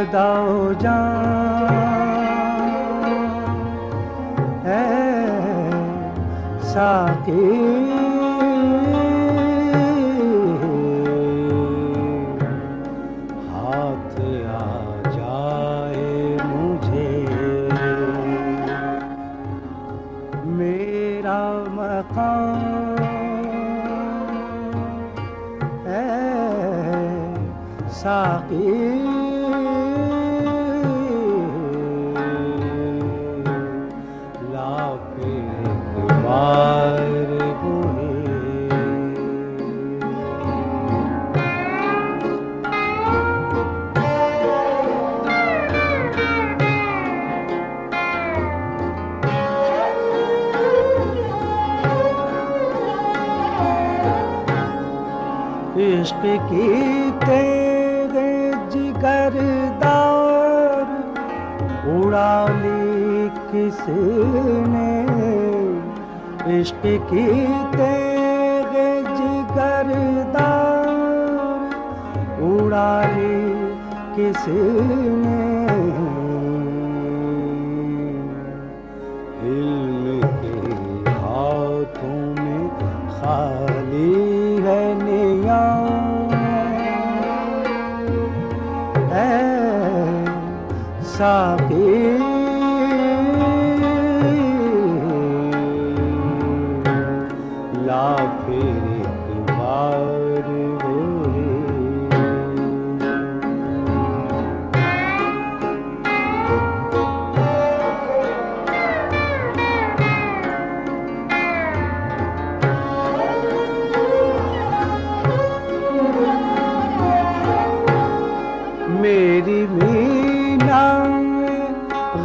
باداؤ جان اے ساکی ہاتھ آ جائے مجھے۔ میرا مقام۔ اے ساقی عشق کی تیرے جگر دار اڑا لی کس نے عشق کی تیرے جگر دار اڑا لی کس نے ساقی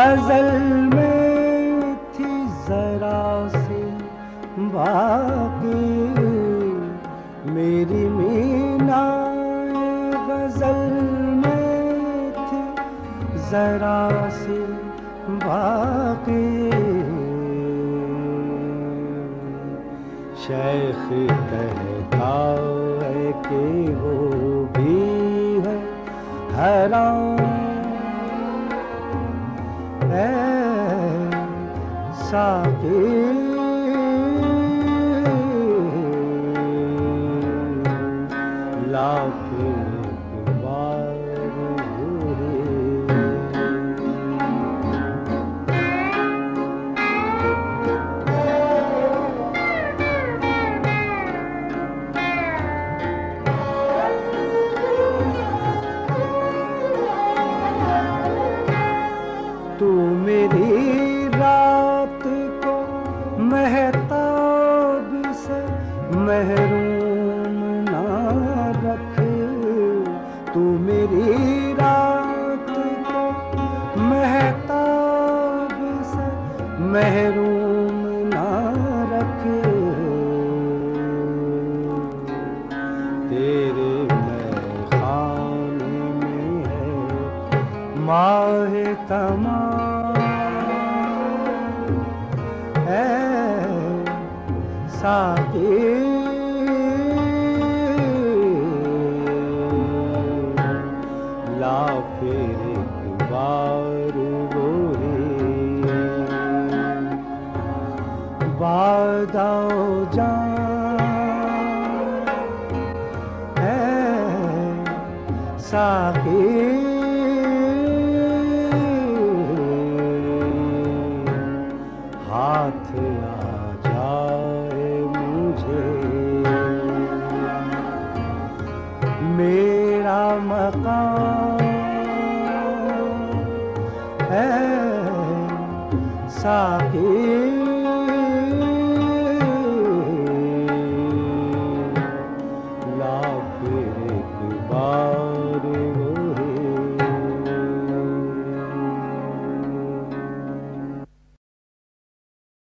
غزل میں تھی ذرا سی باقی میری مینا غزل میں تھی ذرا سی باقی شیخ کہتا ہے کہ وہ بھی ہے حرام ساقی تو میری رات مہتاب سے محروم نہ رکھ۔ تو میری رات کو مہتاب سے محروم نہ رکھ۔ تیرے میں خانے میں ہے ماہ تمام۔ ساقی لا پھر ایک بار وہی باداؤ جان۔ ہے ساقی۔ مقام۔ ہے ساقی